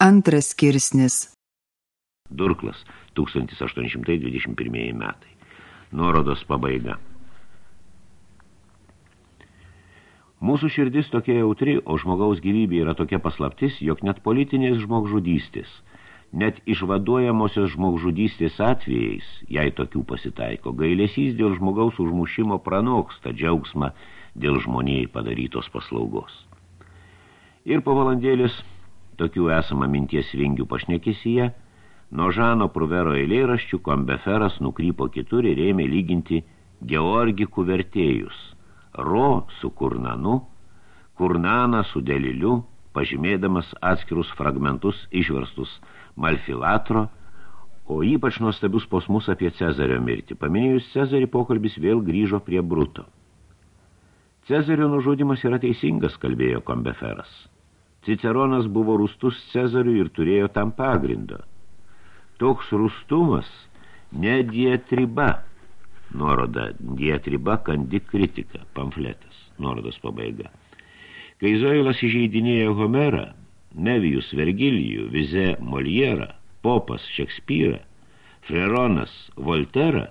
Antras skirsnis Durklas 1821 metai. Nuorodos pabaiga. Mūsų širdis tokia jautri, o žmogaus gyvybė yra tokia paslaptis, jog net politinės žmogžudystės, net išvaduojamosios žmogžudystės atvejais, jei tokių pasitaiko, gailesys dėl žmogaus užmušimo pranoksta džiaugsmą dėl žmonijai padarytos paslaugos. Ir po valandėlis tokių esama minties vingių pašnekisyje, nuo Žano Pruvero eilėraščių kombeferas nukrypo kitur ir ėmė lyginti Georgikų vertėjus, Ro su Kurnanu, Kurnaną su Deliliu, pažymėdamas atskirus fragmentus išverstus Malfilatro, o ypač nuostabius posmus apie Cezario mirtį. Paminėjus Cezarį pokalbis vėl grįžo prie Bruto. Cezario nužudimas yra teisingas, kalbėjo Kombeferas. Ciceronas buvo rustus Cezariui ir turėjo tam pagrindo. Toks rustumas ne dietriba, nuoroda dietriba kandi kritika, pamfletas, nuorodos pabaiga. Kai Zoilas įžeidinėjo Homerą, Nevijus Vergilijų, Vize Molierą, Popas Šekspyrą, Freronas Volterą,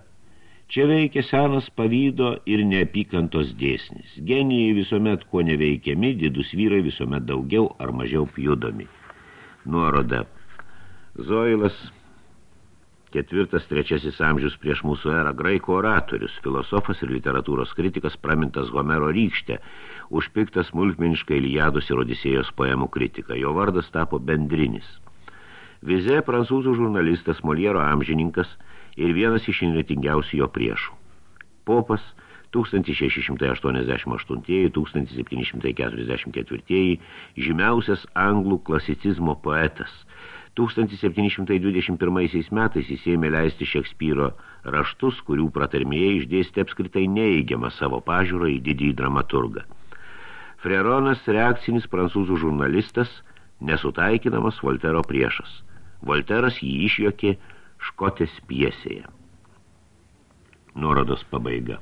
Čia veikia senas pavydo ir neapykantos dėsnis. Genijai visuomet kuo neveikiami, didus vyrai visuomet daugiau ar mažiau pjudomi. Nuoroda. Zoilas, ketvirtas, trečiasis amžius prieš mūsų erą, graiko oratorius, filosofas ir literatūros kritikas pramintas Homero rykštė, užpiktas smulkmeniškai Iliados ir Odisėjos poemų kritika. Jo vardas tapo bendrinis. Vize, prancūzų žurnalistas, Moliero amžininkas – ir vienas iš inretingiausių jo priešų. Popas 1688-1744 žymiausias anglų klasicizmo poetas. 1721 metais jis ėmė leisti Šekspyro raštus, kurių pratarmėje išdėstė apskritai neįgiamą savo pažiūrą į didįjį dramaturgą. Freronas reakcinis prancūzų žurnalistas, nesutaikinamas Voltero priešas. Volteras jį išjokė škotės piesėje. Nuorodos pabaiga.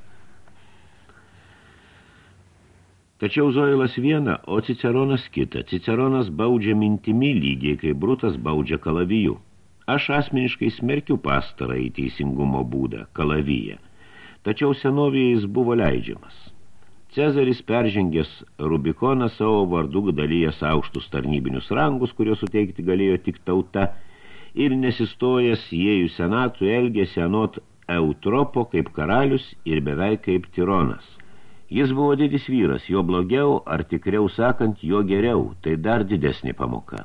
Tačiau Zoilas viena, o Ciceronas kita. Ciceronas baudžia mintimi lygiai, kai Brutas baudžia kalaviju. Aš asmeniškai smerkiu pastarą į teisingumo būdą, kalaviją. Tačiau senovėje jis buvo leidžiamas. Cezaris peržengęs Rubikoną savo vardu dalyjas aukštus tarnybinius rangus, kurios suteikti galėjo tik tauta – ir nesistojęs jėjų senatų elgėsi anot Eutropo kaip karalius ir beveik kaip tironas. Jis buvo didis vyras, jo blogiau, ar tikriau sakant, jo geriau, tai dar didesnė pamoka.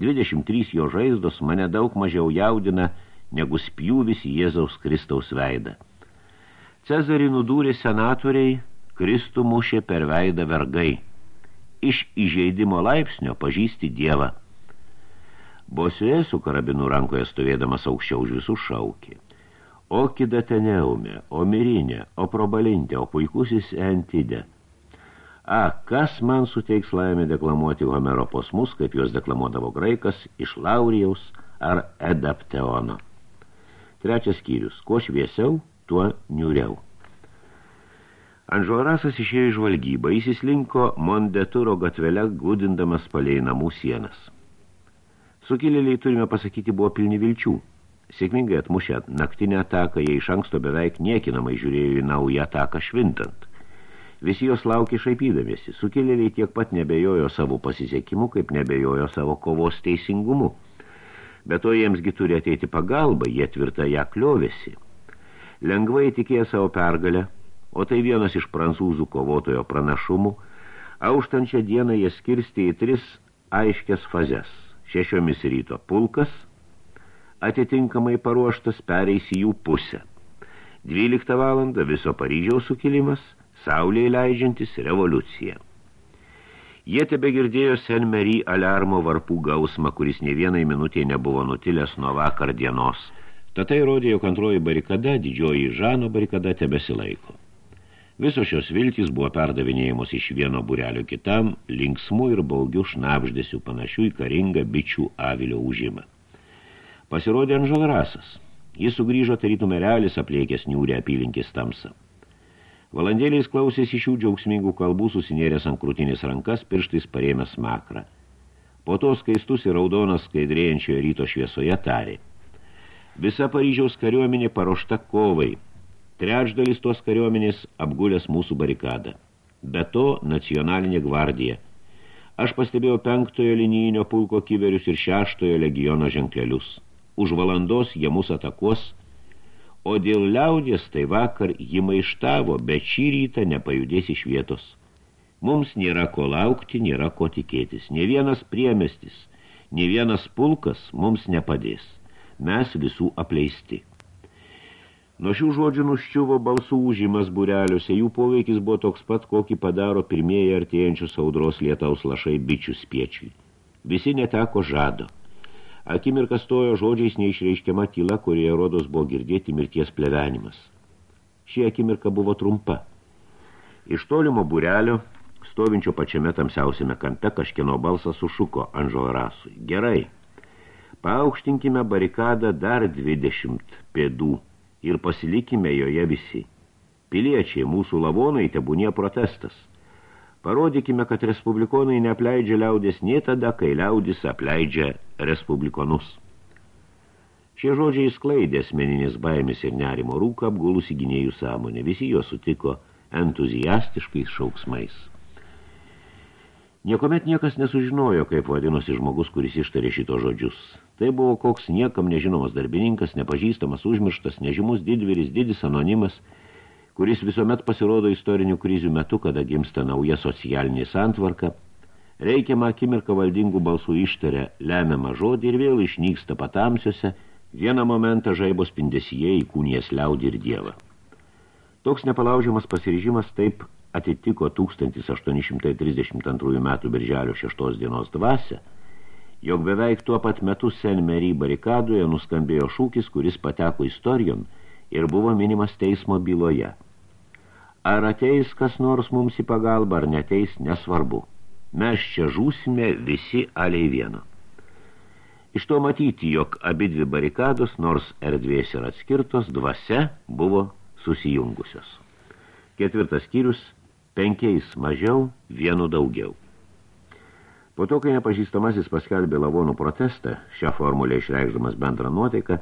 23 jo žaizdos mane daug mažiau jaudina, negu spjūvis Jėzaus Kristaus veidą. Cezarį nudūrė senatoriai, Kristų mušė per veidą vergai. Iš įžeidimo laipsnio pažįsti Dievą. Bosė su karabinu rankoje stovėdamas aukščiau už visus šaukė. O kidateneume, o mirinė, o probalintė, o puikusis entidė. A, kas man suteiks laimę deklamuoti Homero posmus, kaip juos deklamuodavo graikas, iš Laurijaus ar Edapteono. Trečias skyrius. Kuo šviesiau, tuo niuriau. Anžuarasas išėjo į žvalgybą, įsislinko Mondeturo gatvelę, gludindamas palei namų sienas. Sukilėliai, turime pasakyti, buvo pilni vilčių. Sėkmingai atmušę naktinę ataką, jie iš anksto beveik niekinamai žiūrėjo į naują ataką švintant. Visi jos laukė šaipydamėsi. Sukilėliai tiek pat nebejojo savo pasisekimu, kaip nebejojo savo kovos teisingumu. Bet to jiemsgi turi ateiti pagalba, jie tvirta ją kliovėsi. Lengvai tikėjo savo pergalę, o tai vienas iš prancūzų kovotojo pranašumų, auštančią dieną jie skirstė į tris aiškias fazes – šešiomis ryto pulkas, atitinkamai paruoštas pereis į jų pusę. 12 valandą viso Paryžiaus sukilimas, saulėje leidžiantis revoliucija. Jie tebe girdėjo Sen-Mary aliarmo varpų gausmą, kuris ne vienai minutė nebuvo nutilęs nuo vakar dienos. Tatai rodė, jog antroji barikada, didžioji Žano barikada, tebesilaiko. Visos šios viltys buvo perdavinėjamos iš vieno burelio kitam, linksmų ir baugių šnapždėsių panašių į karingą bičių avilio užimą. Pasirodė Anžalrasas. Jis sugrįžo tarytų merelis apliekęs niūrę apylinkės tamsą. Valandėliais klausėsi šių džiaugsmingų kalbų, susinėręs ant krūtinės rankas, pirštais parėmęs makrą. Po to skaistus ir raudonas skaidrėjančioje ryto šviesoje tarė. Visa Paryžiaus kariuomenė paruošta kovai. Trečdalis tos kariuomenės apgulęs mūsų barikadą. Be to nacionalinė gvardija. Aš pastebėjau penktojo linijinio pulko kiverius ir šeštojo legiono ženklelius. Už valandos jie mus atakuos, o dėl liaudės tai vakar ji maištavo, bet šį rytą nepajudės iš vietos. Mums nėra ko laukti, nėra ko tikėtis. Ne vienas priemestis, ne vienas pulkas mums nepadės. Mes visų apleisti. Nuo šių žodžių nuščiuvo balsų užimas bureliuose, jų poveikis buvo toks pat, kokį padaro pirmieji artėjančius audros lietaus lašai bičių spiečiui. Visi neteko žado. Akimirka stojo žodžiais neišreiškiama tyla, kurioje rodos buvo girdėti mirties plevenimas. Ši akimirka buvo trumpa. Iš tolimo burelio stovinčio pačiame tamsiausiame kampe kažkieno balsas sušuko Anžo Rasui. Gerai, paaukštinkime barikadą dar 20 pėdų ir pasilikime joje visi. Piliečiai, mūsų lavonai, tebūnie protestas. Parodykime, kad respublikonai neapleidžia liaudės nie tada, kai liaudis apleidžia respublikonus. Šie žodžiai sklaidė asmeninės baimės ir nerimo rūką apgulusi gynėjų sąmonė. Visi jo sutiko entuziastiškais šauksmais. Niekomet niekas nesužinojo, kaip vadinosi žmogus, kuris ištarė šito žodžius. Tai buvo koks niekam nežinomas darbininkas, nepažįstamas, užmirštas, nežymus didvyris, didis anonimas, kuris visuomet pasirodo istorinių krizių metu, kada gimsta nauja socialinė santvarka, reikiamą akimirką valdingų balsų ištarė lemiamą žodį ir vėl išnyksta patamsiuose, vieną momentą žaibo spindesyje įkūnijas liaudį ir dievą. Toks nepalaužiamas pasiryžimas taip atitiko 1832 metų birželio 6 dienos dvasę, jog beveik tuo pat metu Senmery barikadoje nuskambėjo šūkis, kuris pateko istorijon ir buvo minimas teismo byloje. Ar ateis kas nors mums į pagalbą, ar neteis, nesvarbu. Mes čia žūsime visi aliai vieno. Iš to matyti, jog abidvi barikados, nors erdvės ir atskirtos, dvasia buvo susijungusios. Ketvirtas skyrius – penkiais mažiau, vienu daugiau. Po to, kai nepažįstamasis paskelbė lavonų protestą, šią formulę išreikšdamas bendrą nuotaiką,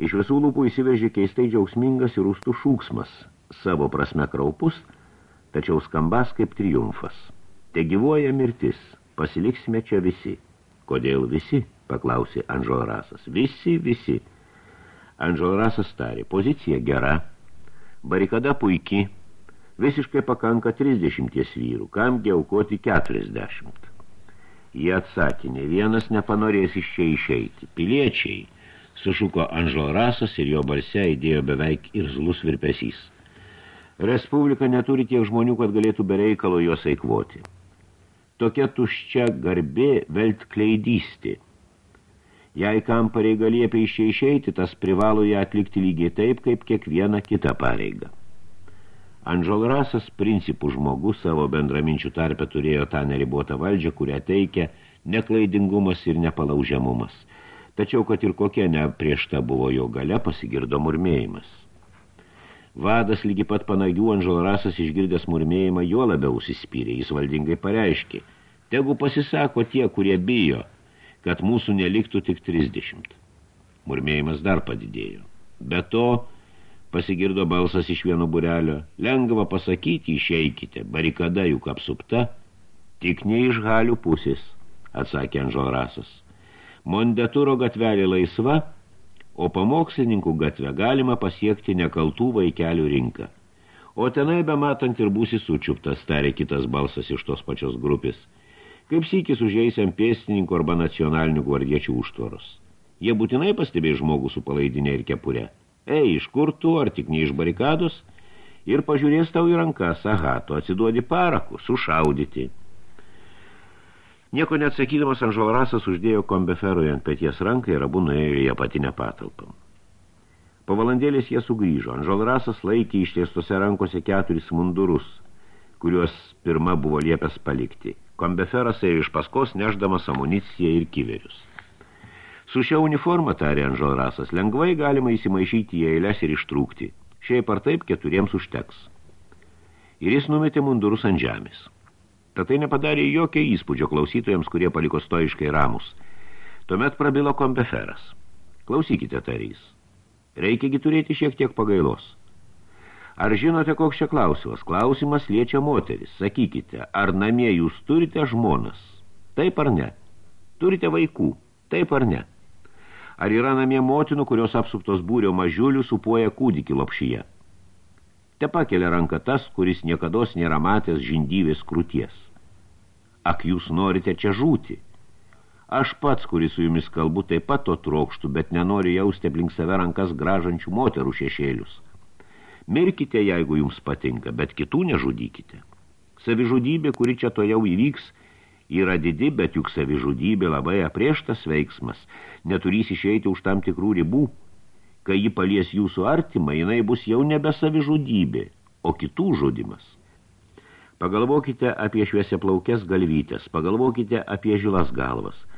iš visų lūpų įsivežė keistai džiaugsmingas ir rūstų šūksmas, savo prasme kraupus, tačiau skambas kaip triumfas. Te gyvuoja mirtis, pasiliksime čia visi. Kodėl visi? paklausė Anžolrasas. Visi, visi. Anžolrasas tarė, pozicija gera, barikada puiki, Visiškai pakanka 30 vyrų, kamgi aukoti 40. Jie atsakė, ne vienas nepanorės iš čia išeiti. Piliečiai, sušuko Anžo Rasas ir jo balse įdėjo beveik ir zlus virpesys. Respublika neturi tiek žmonių, kad galėtų bereikalo juos eikvoti. Tokia tuščia garbė velt kleidystė. Jei kam pareiga liepia iš čia išeiti, tas privalo ją atlikti lygiai taip, kaip kiekviena kita pareiga. Anžolrasas principų žmogus savo bendraminčių tarpę turėjo tą neribotą valdžią, kurią teikia neklaidingumas ir nepalaužiamumas. Tačiau, kad ir kokia nepriešta buvo jo gale, pasigirdo murmėjimas. Vadas lygi pat panagių Anžolrasas išgirdęs murmėjimą jo labiau užsispyrė, jis valdingai pareiškė. Tegu pasisako tie, kurie bijo, kad mūsų neliktų tik 30. Murmėjimas dar padidėjo. Be to, pasigirdo balsas iš vieno burelio. Lengva pasakyti, išeikite, barikada juk apsupta. Tik ne iš galių pusės, atsakė Anžolrasas. Mondeturo gatvelė laisva, o pamokslininkų gatvę galima pasiekti nekaltų vaikelių rinką. O tenai bematant ir būsi sučiuptas, tarė kitas balsas iš tos pačios grupės. Kaip sykis užeisiam pėstininkų arba nacionalinių gvardiečių užtvaros. Jie būtinai pastebės žmogų su palaidinė ir kepure. Ei, iš kur tu, ar tik ne iš barikados? Ir pažiūrės tau į rankas, aha, tu atsiduodi paraku, sušaudyti. Nieko neatsakydamas Anžolrasas uždėjo kombeferui ant peties ranką ir abu nuėjo į apatinę patalpą. Po valandėlės jie sugrįžo. Anžolrasas laikė ištiestose rankose keturis mundurus, kuriuos pirma buvo liepęs palikti. Kombeferas ėjo iš paskos neždamas amuniciją ir kiverius. Su šia uniforma, tarė Anželrasas, lengvai galima įsimaišyti į eilės ir ištrūkti. Šiaip ar taip keturiems užteks. Ir jis numetė mundurus ant žemės. Tad tai nepadarė jokio įspūdžio klausytojams, kurie paliko stoiškai ramus. Tuomet prabilo kombeferas. Klausykite, tarys. Reikiagi turėti šiek tiek pagailos. Ar žinote, koks čia klausimas? Klausimas liečia moteris. Sakykite, ar namie jūs turite žmonas? Taip ar ne? Turite vaikų? Taip ar ne? Ar yra namie motinų, kurios apsuptos būrio mažiulių supuoja kūdikį lopšyje? Te pakelia ranką tas, kuris niekados nėra matęs žindyvės krūties. Ak, jūs norite čia žūti. Aš pats, kuris su jumis kalbu, taip pat to trokštų, bet nenoriu jausti aplink save rankas gražančių moterų šešėlius. Mirkite, jeigu jums patinka, bet kitų nežudykite. Savižudybė, kuri čia to jau įvyks, yra didi, bet juk savižudybė labai aprieštas veiksmas, neturys išeiti už tam tikrų ribų. Kai ji palies jūsų artimą, jinai bus jau nebe savižudybė, o kitų žudimas. Pagalvokite apie šviesia plaukės galvytės, pagalvokite apie žilas galvas –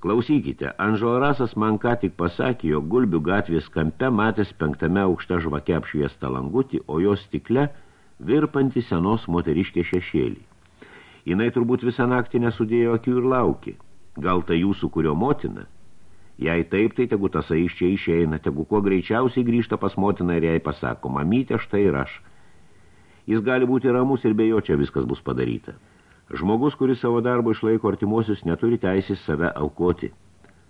Klausykite, Anžorasas man ką tik pasakė, jo gulbių gatvės kampe matęs penktame aukšte žvake apšviestą langutį, o jo stikle virpanti senos moteriškė šešėlį. Jinai turbūt visą naktį nesudėjo akių ir laukė. Gal tai jūsų kurio motina? Jei taip, tai tegu tasai iš čia išeina, tegu kuo greičiausiai grįžta pas motiną ir jai pasako, mamytė, štai ir aš. Jis gali būti ramus ir be jo čia viskas bus padaryta. Žmogus, kuris savo darbo išlaiko artimuosius, neturi teisės save aukoti.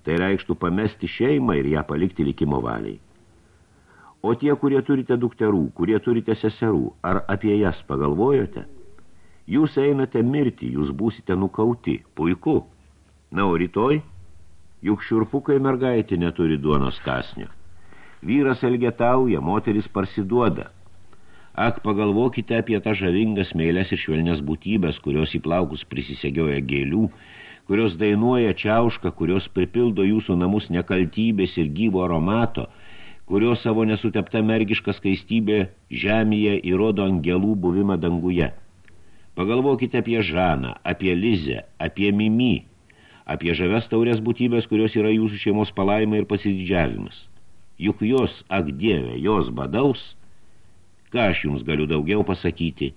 Tai reikštų pamesti šeimą ir ją palikti likimo valiai. O tie, kurie turite dukterų, kurie turite seserų, ar apie jas pagalvojote? Jūs einate mirti, jūs būsite nukauti. Puiku. Na, o rytoj? Juk šiurpukai mergaitė neturi duonos kasnio. Vyras elgetauja, moteris parsiduoda – Ak, pagalvokite apie tą žavingas meilės ir švelnės būtybės, kurios į plaukus prisisegioja gėlių, kurios dainuoja čiaušką, kurios pripildo jūsų namus nekaltybės ir gyvo aromato, kurios savo nesutepta mergiška skaistybė žemėje įrodo angelų buvimą danguje. Pagalvokite apie Žaną, apie Lizę, apie Mimi, apie žaves taurės būtybės, kurios yra jūsų šeimos palaima ir pasididžiavimas. Juk jos, ak dieve, jos badaus – Ką aš jums galiu daugiau pasakyti?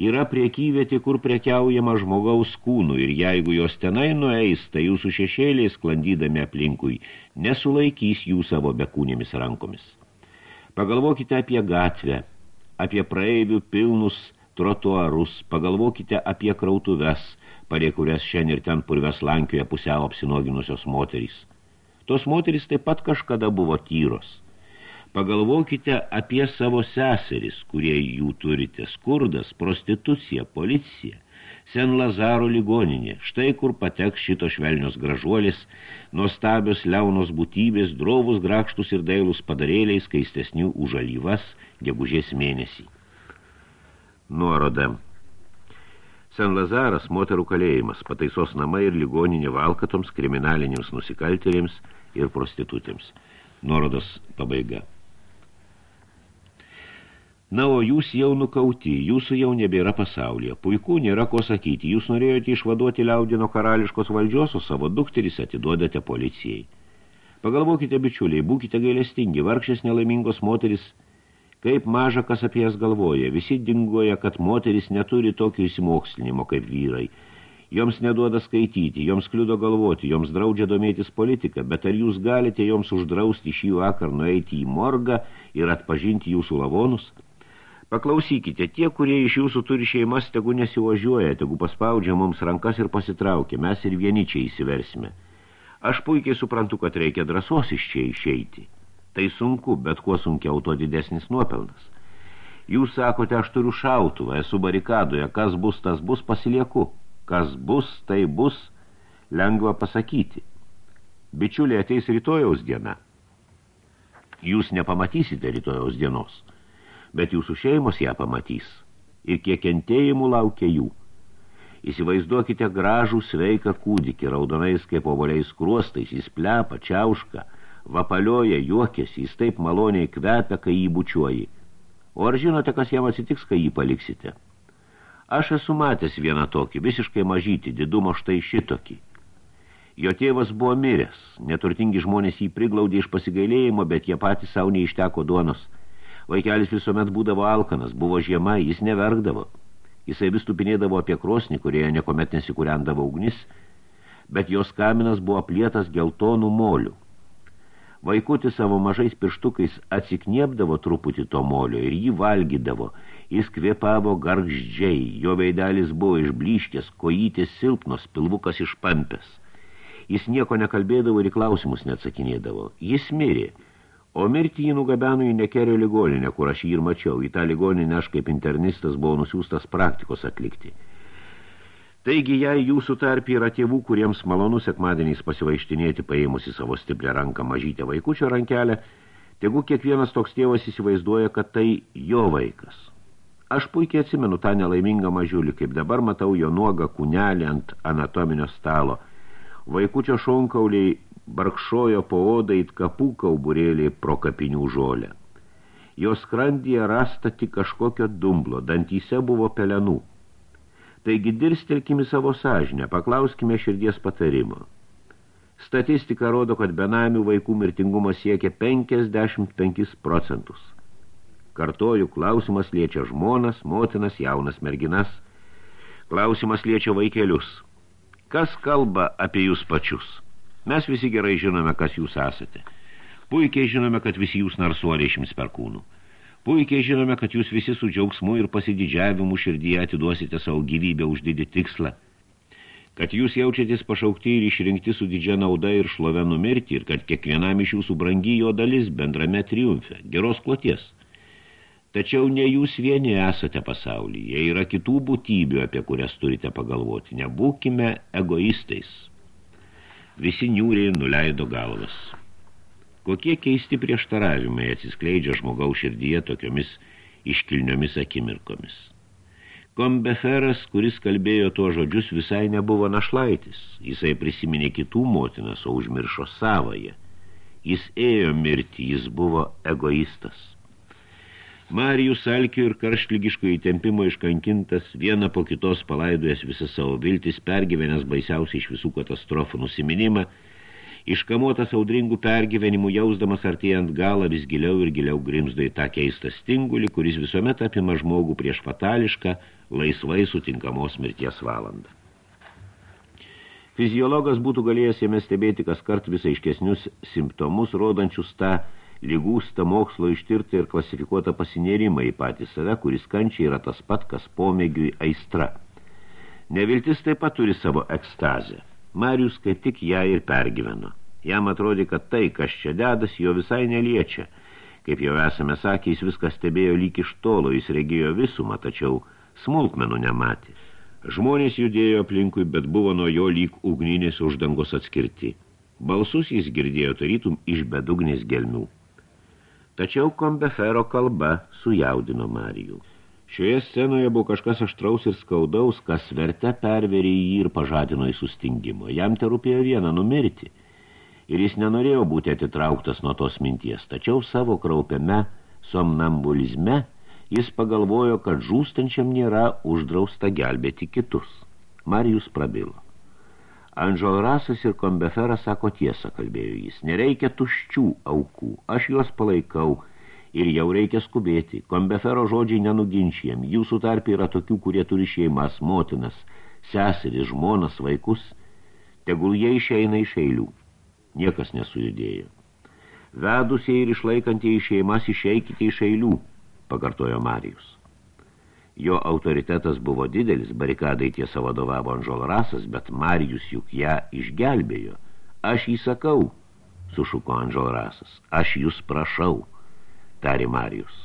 Yra priekyvietė, kur prekiaujama žmogaus kūnų ir jeigu jos tenai nueis, tai jūsų šešėliai sklandydami aplinkui nesulaikys jų savo bekūnėmis rankomis. Pagalvokite apie gatvę, apie praeivių pilnus trotuarus, pagalvokite apie krautuves, parie kurias šiandien ir ten purves lankioje pusiau apsinoginusios moterys. Tos moterys taip pat kažkada buvo tyros – Pagalvokite apie savo seseris, kurie jų turite. Skurdas, prostitucija, policija, Sen Lazaro ligoninė. Štai kur pateks šito švelnios gražuolis, nuostabios liaunos būtybės, drovus grakštus ir dailus padarėliai skaistesnių už alyvas gegužės mėnesį. Nuoroda. Sen Lazaras – moterų kalėjimas, pataisos namai ir ligoninė valkatoms, kriminaliniams nusikaltėlėms ir prostitutėms. Nuorodos pabaiga. Na, o jūs jau nukauti, jūsų jau nebėra pasaulyje. Puiku, nėra ko sakyti. Jūs norėjote išvaduoti liaudino karališkos valdžios, o savo dukteris atiduodate policijai. Pagalvokite, bičiuliai, būkite gailestingi, vargšės nelaimingos moteris, kaip maža kas apie jas galvoja. Visi dingoja, kad moteris neturi tokio įsimokslinimo kaip vyrai. Joms neduoda skaityti, joms kliudo galvoti, joms draudžia domėtis politiką, bet ar jūs galite joms uždrausti šį vakar nueiti į morgą ir atpažinti jūsų lavonus? Paklausykite, tie, kurie iš jūsų turi šeimas, tegu nesivažiuoja, tegu paspaudžia mums rankas ir pasitraukia, mes ir vieni čia įsiversime. Aš puikiai suprantu, kad reikia drąsos iš čia išeiti. Tai sunku, bet kuo sunkiau, to didesnis nuopelnas. Jūs sakote, aš turiu šautuvą, esu barikadoje, kas bus, tas bus, pasilieku. Kas bus, tai bus, lengva pasakyti. Bičiuliai ateis rytojaus diena. Jūs nepamatysite rytojaus dienos bet jūsų šeimos ją pamatys. Ir kiek kentėjimų laukia jų. Įsivaizduokite gražų sveiką kūdikį, raudonais kaip ovoliais kruostais, jis plepa, čiauška, vapalioja, juokėsi, jis taip maloniai kvepia, kai jį bučiuoji. O ar žinote, kas jam atsitiks, kai jį paliksite? Aš esu matęs vieną tokį, visiškai mažyti, didumo štai šitokį. Jo tėvas buvo miręs, neturtingi žmonės jį priglaudė iš pasigailėjimo, bet jie patys savo neišteko duonos – Vaikelis visuomet būdavo alkanas, buvo žiema, jis neverkdavo. Jisai vis tupinėdavo apie krosnį, kurioje niekomet nesikūrendavo ugnis, bet jos kaminas buvo plėtas geltonų molių. Vaikutis savo mažais pirštukais atsikniepdavo truputį to molio ir jį valgydavo. Jis kvėpavo gargždžiai, jo veidelis buvo išbliškęs, kojytės silpnos, pilvukas išpampęs. Jis nieko nekalbėdavo ir klausimus neatsakinėdavo. Jis mirė, o mirtį jį nugabeno į nekerio ligoninę, kur aš jį ir mačiau. Į tą ligoninę aš kaip internistas buvau nusiųstas praktikos atlikti. Taigi, jei jūsų tarp yra tėvų, kuriems malonu sekmadieniais pasivaištinėti paėmusi savo stiprią ranką mažytę vaikučio rankelę, tegu kiekvienas toks tėvas įsivaizduoja, kad tai jo vaikas. Aš puikiai atsimenu tą nelaimingą mažiulį, kaip dabar matau jo nuogą kūnelį ant anatominio stalo. Vaikučio šonkauliai barkšojo po odą it kapų kauburėliai pro kapinių žolę. Jos skrandyje rasta tik kažkokio dumblo, dantyse buvo pelenų. Taigi dirstelkime savo sąžinę, paklauskime širdies patarimo. Statistika rodo, kad benamių vaikų mirtingumas siekia 55 procentus. Kartoju, klausimas liečia žmonas, motinas, jaunas merginas. Klausimas liečia vaikelius. Kas kalba apie jūs pačius? Mes visi gerai žinome, kas jūs esate. Puikiai žinome, kad visi jūs narsuoliai išims per kūnų. Puikiai žinome, kad jūs visi su džiaugsmu ir pasididžiavimu širdyje atiduosite savo gyvybę už didį tikslą, kad jūs jaučiatės pašaukti ir išrinkti su didžia nauda ir šlove numirti ir kad kiekvienam iš jūsų brangi jo dalis bendrame triumfe, geros kloties. Tačiau ne jūs vieni esate pasaulyje, yra kitų būtybių, apie kurias turite pagalvoti. Nebūkime egoistais. Visi niūriai nuleido galvas. Kokie keisti prieštaravimai atsiskleidžia žmogaus širdyje tokiomis iškilniomis akimirkomis. Kombeferas, kuris kalbėjo tuo žodžius, visai nebuvo našlaitis. Jisai prisiminė kitų motinas, o užmiršo savąją. Jis ėjo mirti, jis buvo egoistas. Marijus alkių ir karštlygiško įtempimo iškankintas, vieną po kitos palaidojęs visą savo viltis, pergyvenęs baisiausiai iš visų katastrofų nusiminimą, Iškamuotas audringų pergyvenimų jausdamas artėjant galą vis giliau ir giliau grimzdo į tą keistą stingulį, kuris visuomet apima žmogų prieš fatališką, laisvai sutinkamos mirties valandą. Fiziologas būtų galėjęs jame stebėti kas kart visai iškesnius simptomus, rodančius tą lygūstą mokslo ištirtą ir klasifikuotą pasinėrimą į patį save, kuris kančiai yra tas pat, kas pomėgiui aistra. Neviltis taip pat turi savo ekstazę. Marius kaip tik ją ir pergyveno. Jam atrodė, kad tai, kas čia dedas, jo visai neliečia. Kaip jau esame sakę, jis viską stebėjo lyg iš tolo, jis regėjo visumą, tačiau smulkmenų nematė. Žmonės judėjo aplinkui, bet buvo nuo jo lyg ugninės uždangos atskirti. Balsus jis girdėjo tarytum iš bedugnės gelmių. Tačiau kombefero kalba sujaudino Marijų. Šioje scenoje buvo kažkas aštraus ir skaudaus, kas verte perverė jį ir pažadino į sustingimo. Jam te rūpėjo vieną numirti. Ir jis nenorėjo būti atitrauktas nuo tos minties, tačiau savo kraupiame somnambulizme jis pagalvojo, kad žūstančiam nėra uždrausta gelbėti kitus. Marijus prabilo. Andžel Rasas ir Kombeferas sako tiesą, kalbėjo jis. Nereikia tuščių aukų, aš juos palaikau – ir jau reikia skubėti. Kombefero žodžiai nenuginčiam. Jūsų tarp yra tokių, kurie turi šeimas, motinas, seseris, žmonas, vaikus. Tegul jie išeina iš eilių. Niekas nesujudėjo. Vedusiai ir išlaikantieji šeimas išeikite iš eilių, pakartojo Marijus. Jo autoritetas buvo didelis, barikadai tiesa vadovavo Anžol Rasas, bet Marijus juk ją išgelbėjo. Aš jį sakau, sušuko Anžol Rasas, aš jūs prašau tarė Marijus.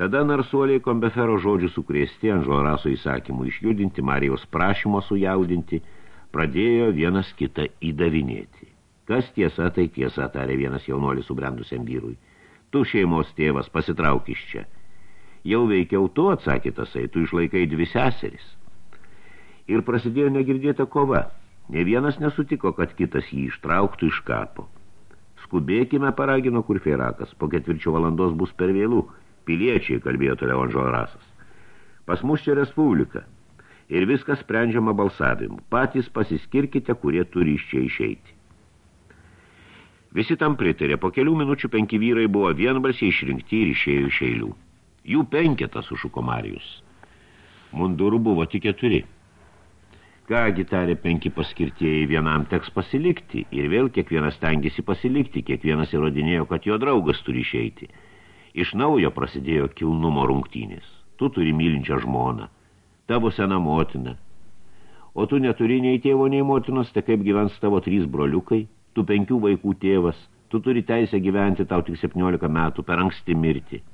Tada narsuoliai kombefero žodžių sukrėsti ant žoraso įsakymų išjudinti, Marijos prašymo sujaudinti, pradėjo vienas kitą įdavinėti. Kas tiesa, tai tiesa, tarė vienas jaunuolis subrendusiam vyrui. Tu šeimos tėvas, pasitrauk iš čia. Jau veikiau tu, atsakė tasai, tu išlaikai dvi seseris. Ir prasidėjo negirdėta kova. Ne vienas nesutiko, kad kitas jį ištrauktų iš kapo. Skubėkime, paragino kurfeirakas, po ketvirčio valandos bus per vėlų. Piliečiai, kalbėjo toliau Anžorasas. Pas mus čia respublika. Ir viskas sprendžiama balsavimu. Patys pasiskirkite, kurie turi iš čia išeiti. Visi tam pritarė. Po kelių minučių penki vyrai buvo vienbalsiai išrinkti ir išėjo iš eilių. Jų penketas, sušuko Marijus. Mundurų buvo tik keturi. Kągi tarė penki paskirtieji, vienam teks pasilikti. Ir vėl kiekvienas tengiasi pasilikti, kiekvienas įrodinėjo, kad jo draugas turi išeiti. Iš naujo prasidėjo kilnumo rungtynės. Tu turi mylinčią žmoną, tavo sena motina. O tu neturi nei tėvo, nei motinos, tai kaip gyvens tavo trys broliukai, tu penkių vaikų tėvas, tu turi teisę gyventi tau tik 17 metų, per anksti mirti.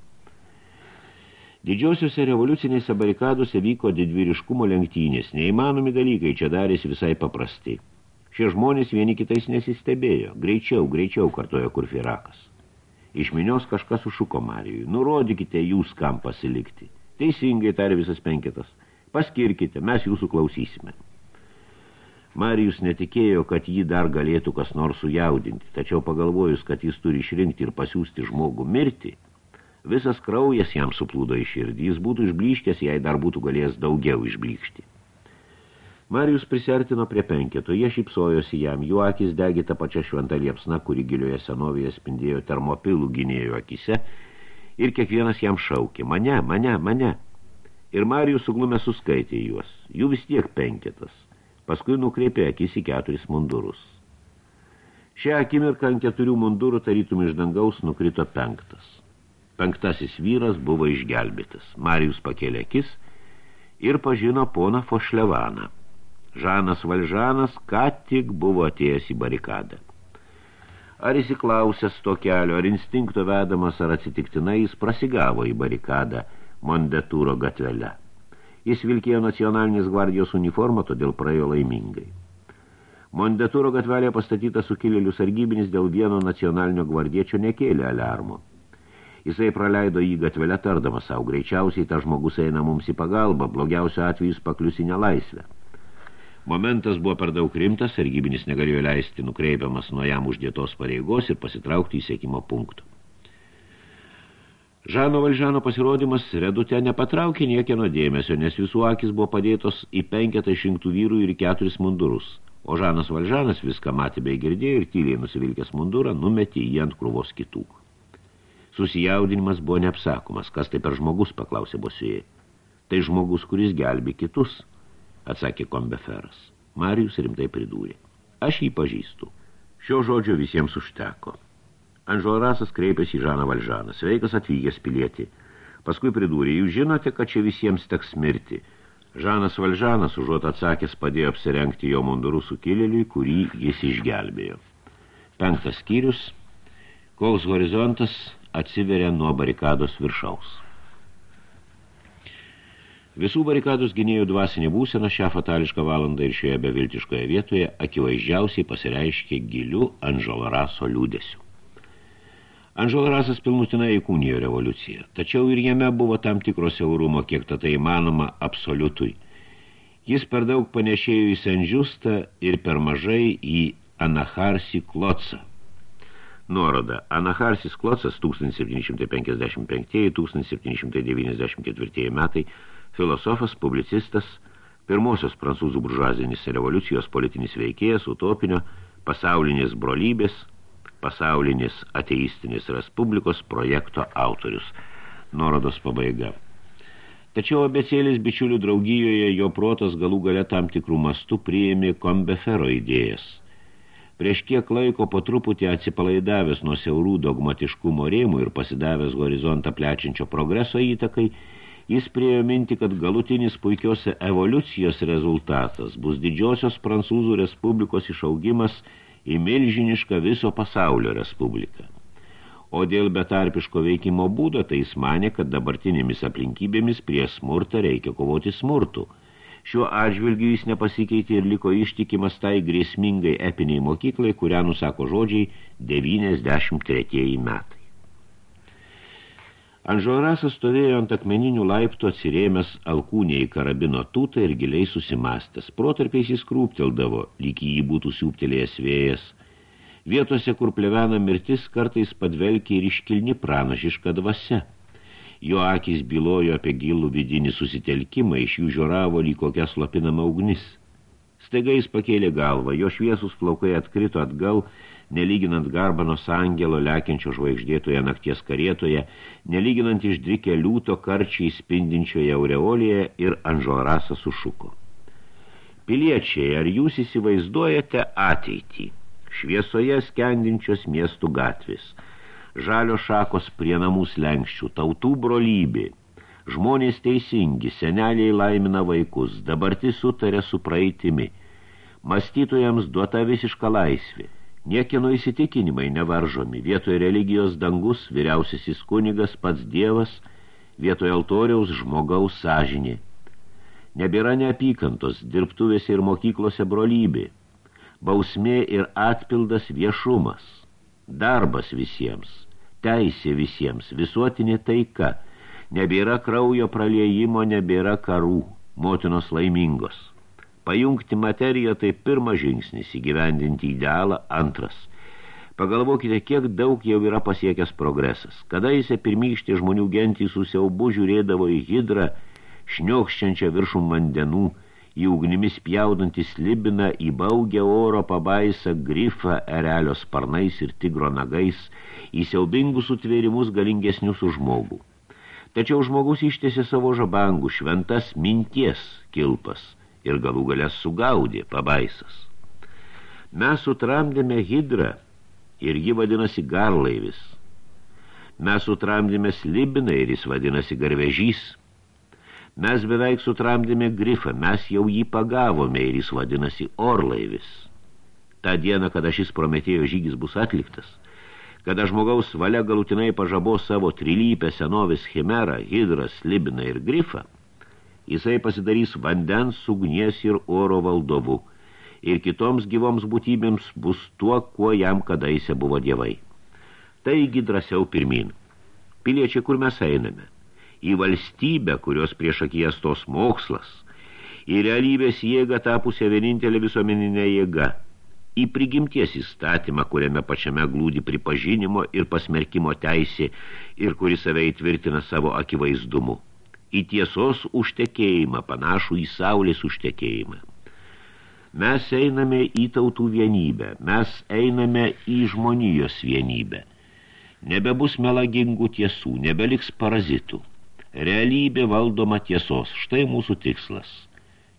Didžiosiuose revoliucinėse barikaduose vyko didvyriškumo lenktynės, neįmanomi dalykai čia darėsi visai paprasti. Šie žmonės vieni kitais nesistebėjo, greičiau, greičiau kartojo kurfirakas. Iš minios kažkas užšuko Marijui, nurodykite jūs, kam pasilikti. Teisingai tarė visas penketas, paskirkite, mes jūsų klausysime. Marijus netikėjo, kad jį dar galėtų kas nors sujaudinti, tačiau pagalvojus, kad jis turi išrinkti ir pasiūsti žmogų mirti, visas kraujas jam suplūdo į širdį, jis būtų išblyškęs, jei dar būtų galėjęs daugiau išblykšti. Marijus prisertino prie penketo, jie šypsojosi jam, jų akis degi tą pačią šventą liepsną, kuri gilioje senovėje spindėjo termopilų gynėjo akise, ir kiekvienas jam šaukė, mane, mane, mane. Ir Marijus suglumė suskaitė juos, jų vis tiek penketas – paskui nukreipė akis į keturis mundurus. Šią akimirką ant keturių mundurų tarytum iš dangaus nukrito penktas. Penktasis vyras buvo išgelbėtas. Marijus pakėlė akis ir pažino poną Fošlevaną. Žanas Valžanas ką tik buvo atėjęs į barikadą. Ar įsiklausęs to kelio, ar instinkto vedamas, ar atsitiktinai jis prasigavo į barikadą Mondetūro gatvelę. Jis vilkėjo nacionalinės gvardijos uniformą, todėl praėjo laimingai. Mondetūro gatvelėje pastatytas sukilėlių sargybinis dėl vieno nacionalinio gvardiečio nekėlė aliarmo. Jisai praleido jį gatvelę tardama savo, greičiausiai ta žmogus eina mums į pagalbą, blogiausio atvejus paklius į nelaisvę. Momentas buvo per daug rimtas, sargybinis negalėjo leisti nukreipiamas nuo jam uždėtos pareigos ir pasitraukti į sėkimo punktų. Žano Valžano pasirodymas redute nepatraukė niekieno dėmesio, nes visų akis buvo padėtos į penketą šimtų vyrų ir keturis mundurus, o Žanas Valžanas viską matė bei girdėjo ir tyliai nusivilkęs mundurą numetė jį ant krūvos kitų. Susijaudinimas buvo neapsakomas, kas tai per žmogus, paklausė bosėjai. Tai žmogus, kuris gelbi kitus, atsakė kombeferas. Marijus rimtai pridūrė. Aš jį pažįstu. Šio žodžio visiems užteko. Anželrasas kreipėsi į Žaną Valžaną. Sveikas atvykęs pilietį. Paskui pridūrė, jūs žinote, kad čia visiems teks mirti. Žanas Valžanas, užuot atsakęs, padėjo apsirengti jo mundurų sukilėliui, kurį jis išgelbėjo. Penktas skyrius, koks horizontas atsiveria nuo barikados viršaus. Visų barikados gynėjų dvasinė būsena šią fatališką valandą ir šioje beviltiškoje vietoje akivaizdžiausiai pasireiškė giliu Anželraso liūdėsiu. Anželrasas pilnutinai įkūnijo revoliuciją, tačiau ir jame buvo tam tikro siaurumo, kiek tai įmanoma absoliutui. Jis per daug panešėjo į Senžiustą ir per mažai į Anaharsi Klocą. Nuoroda. Anaharsis Klocas 1755-1794 metai filosofas, publicistas, pirmosios prancūzų buržuazinis revoliucijos politinis veikėjas, utopinio, pasaulinės brolybės, pasaulinis ateistinis respublikos projekto autorius. Nuorodos pabaiga. Tačiau abecėlis bičiulių draugijoje jo protas galų gale tam tikrų mastų priėmė kombefero idėjas. Prieš kiek laiko po truputį atsipalaidavęs nuo siaurų dogmatiškumo rėmų ir pasidavęs horizontą plečiančio progreso įtakai, jis priejo minti, kad galutinis puikios evoliucijos rezultatas bus didžiosios Prancūzų Respublikos išaugimas – į milžinišką viso pasaulio respubliką. O dėl betarpiško veikimo būdo, tai jis manė, kad dabartinėmis aplinkybėmis prie smurtą reikia kovoti smurtų. Šiuo atžvilgiu jis nepasikeitė ir liko ištikimas tai grėsmingai epiniai mokyklai, kurią nusako žodžiai 93 metai. Anžorasas stovėjo ant akmeninių laiptų atsirėmęs alkūnė į karabino tūtą ir giliai susimastęs. Protarpiais jis krūpteldavo, lyg jį būtų siūptelėjęs vėjas. Vietose, kur plevena mirtis, kartais padvelkė ir iškilni pranašiška dvasia. Jo akis bylojo apie gilų vidinį susitelkimą, iš jų žioravo lyg kokia slapinama ugnis. Staiga jis pakėlė galvą, jo šviesus plaukai atkrito atgal, nelyginant garbanos angelo lekiančio žvaigždėtoje nakties karietoje, nelyginant išdrikę liūto karčiai spindinčioje aureolėje ir Anželrasas sušuko. Piliečiai, ar jūs įsivaizduojate ateitį? Šviesoje skendinčios miestų gatvės, žalio šakos prie namų slenkščių, tautų brolybė, žmonės teisingi, seneliai laimina vaikus, dabartis sutarė su praeitimi, mąstytojams duota visiška laisvė, Niekino įsitikinimai nevaržomi, vietoje religijos dangus, vyriausiasis kunigas, pats dievas, vietoje altoriaus žmogaus sąžinė. Nebėra neapykantos, dirbtuvėse ir mokyklose brolybė, bausmė ir atpildas viešumas, darbas visiems, teisė visiems, visuotinė taika, nebėra kraujo praliejimo, nebėra karų, motinos laimingos. Pajungti materiją tai pirmas žingsnis, įgyvendinti idealą antras. Pagalvokite, kiek daug jau yra pasiekęs progresas. Kada jis pirmykštė žmonių gentį su siaubu žiūrėdavo į hidrą, šniokščiančią viršum vandenų, į ugnimis pjaudantį slibiną, į baugę oro pabaisą, grifą, erelio sparnais ir tigro nagais, į siaubingus sutvėrimus galingesnius už žmogų. Tačiau žmogus ištėsi savo žabangų, šventas minties kilpas – ir galų galės sugaudė pabaisas. Mes sutramdėme hidrą ir ji vadinasi garlaivis. Mes sutramdėme slibiną ir jis vadinasi garvežys. Mes beveik sutramdėme grifą, mes jau jį pagavome ir jis vadinasi orlaivis. Ta diena, kada šis prometėjo žygis bus atliktas, kada žmogaus valia galutinai pažabos savo trilypę senovės chimerą, hidrą, slibiną ir grifą, jisai pasidarys vandens, ugnies ir oro valdovu, ir kitoms gyvoms būtybėms bus tuo, kuo jam kadaise buvo dievai. Taigi drąsiau pirmin. Piliečiai, kur mes einame? Į valstybę, kurios prieš akies tos mokslas, į realybės jėgą tapusią vienintelė visuomeninė jėga, į prigimties įstatymą, kuriame pačiame glūdi pripažinimo ir pasmerkimo teisė ir kuris save įtvirtina savo akivaizdumu į tiesos užtekėjimą, panašų į saulės užtekėjimą. Mes einame į tautų vienybę, mes einame į žmonijos vienybę. Nebebus melagingų tiesų, nebeliks parazitų. Realybė valdoma tiesos, štai mūsų tikslas.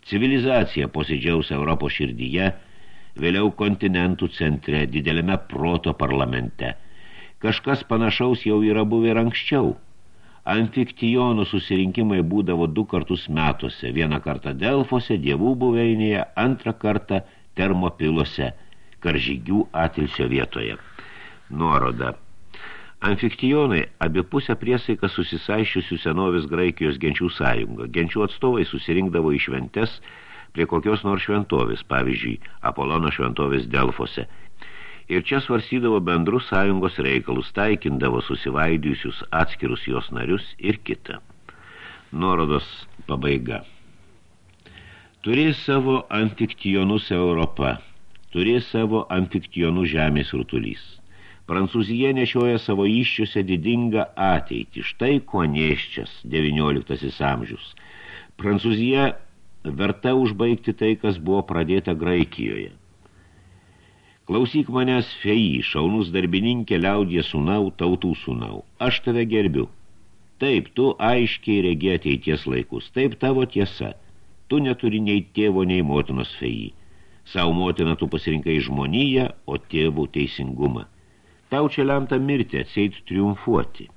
Civilizacija posėdžiaus Europos širdyje, vėliau kontinentų centre, dideliame proto parlamente. Kažkas panašaus jau yra buvę ir anksčiau – Amfiktijonų susirinkimai būdavo du kartus metuose, vieną kartą Delfose, dievų buveinėje, antrą kartą termopilose, karžygių atilsio vietoje. Nuoroda. Amfiktijonai abipusę priesaiką susisaiščiusių senovės Graikijos genčių sąjungą. Genčių atstovai susirinkdavo į šventes prie kokios nors šventovės, pavyzdžiui, Apolono šventovės Delfose, ir čia svarsydavo bendrus sąjungos reikalus, taikindavo susivaidijusius atskirus jos narius ir kitą. Nuorodos pabaiga. Turės savo anfiktionus Europa, turės savo anfiktionus žemės rutulys. Prancūzija nešioja savo iščiuose didingą ateitį, štai ko neščias XIX amžius. Prancūzija verta užbaigti tai, kas buvo pradėta Graikijoje. Klausyk manęs feji, šaunus darbininkė liaudė sūnau, tautų sūnau. Aš tave gerbiu. Taip, tu aiškiai regi ateities laikus. Taip tavo tiesa. Tu neturi nei tėvo, nei motinos feji. Sau motiną tu pasirinkai žmoniją, o tėvų teisingumą. Tau čia lemta mirti, atseit triumfuoti.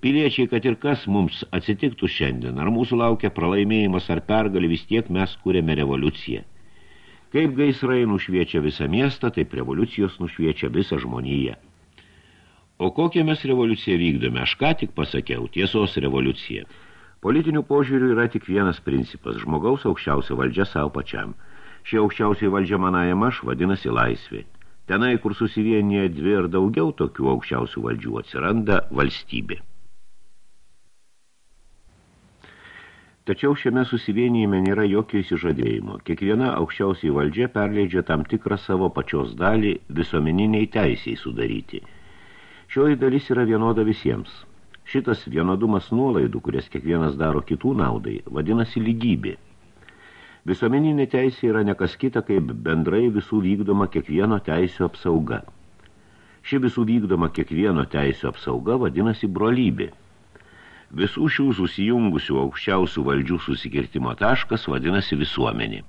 Piliečiai, kad ir kas mums atsitiktų šiandien, ar mūsų laukia pralaimėjimas ar pergalė, vis tiek mes kūrėme revoliuciją. Kaip gaisrai nušviečia visą miestą, taip revoliucijos nušviečia visą žmoniją. O kokią mes revoliuciją vykdome, aš ką tik pasakiau, tiesos revoliucija. Politinių požiūrių yra tik vienas principas – žmogaus aukščiausia valdžia savo pačiam. Ši aukščiausiai valdžia manajam aš vadinasi laisvė. Tenai, kur susivienyje dvi ir daugiau tokių aukščiausių valdžių, atsiranda valstybė. Tačiau šiame susivienijime nėra jokio įsižadėjimo. Kiekviena aukščiausiai valdžia perleidžia tam tikrą savo pačios dalį visuomeniniai teisiai sudaryti. Šioji dalis yra vienoda visiems. Šitas vienodumas nuolaidų, kurias kiekvienas daro kitų naudai, vadinasi lygybė. Visuomeninė teisė yra nekas kita, kaip bendrai visų vykdoma kiekvieno teisio apsauga. Ši visų vykdoma kiekvieno teisio apsauga vadinasi brolybė. Visų šių susijungusių aukščiausių valdžių susikirtimo taškas vadinasi visuomenė.